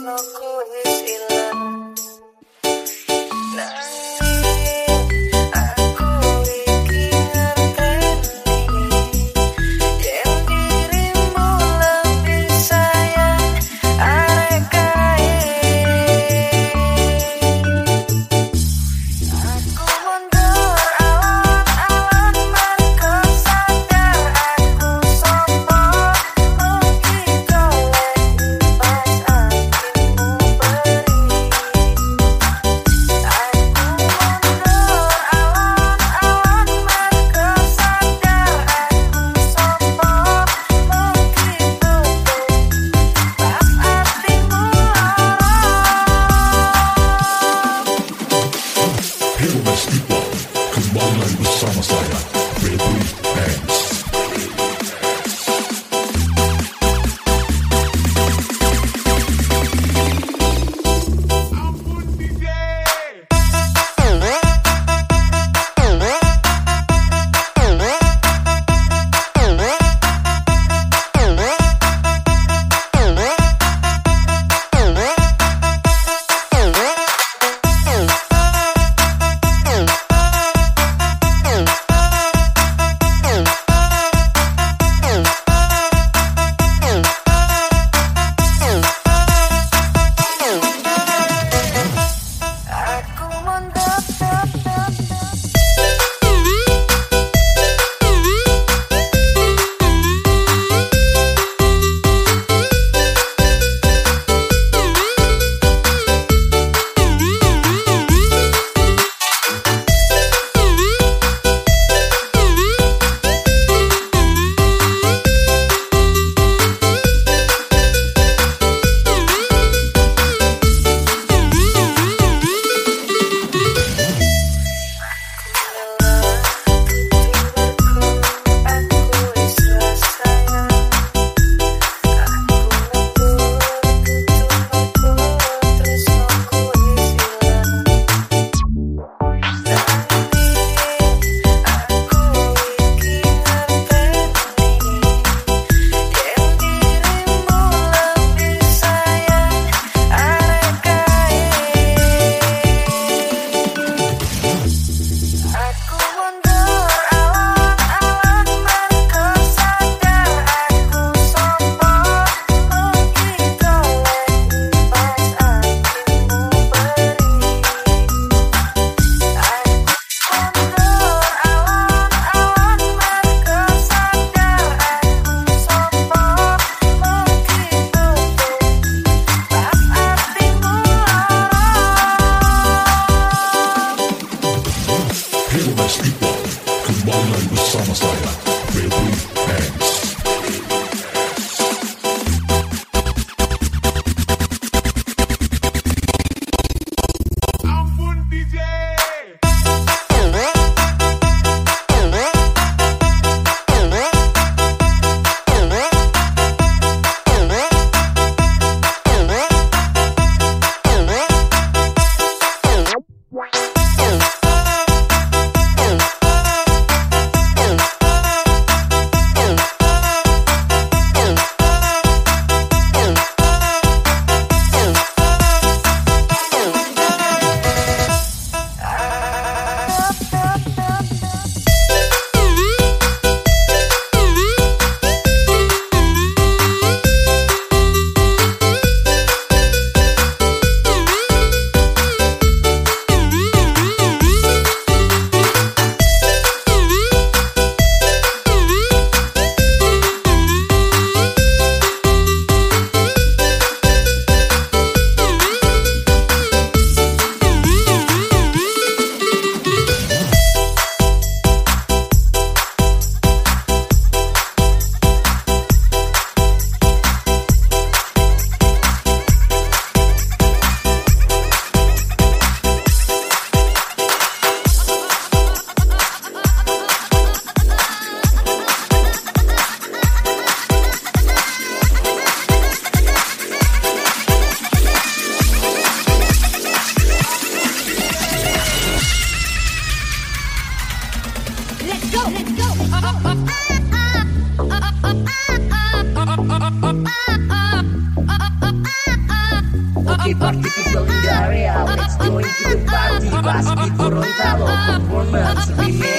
no cool 한번더 the party. Performance Remix.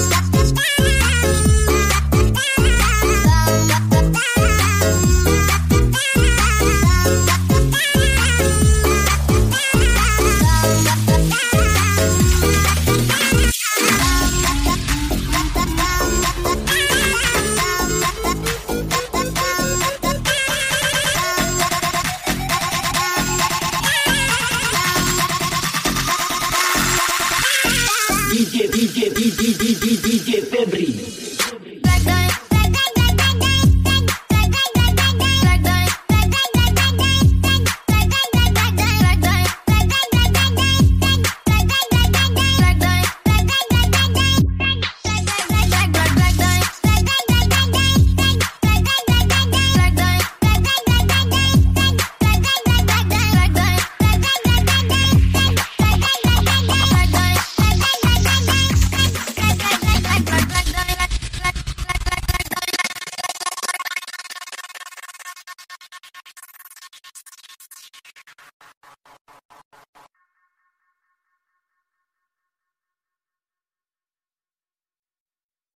stop.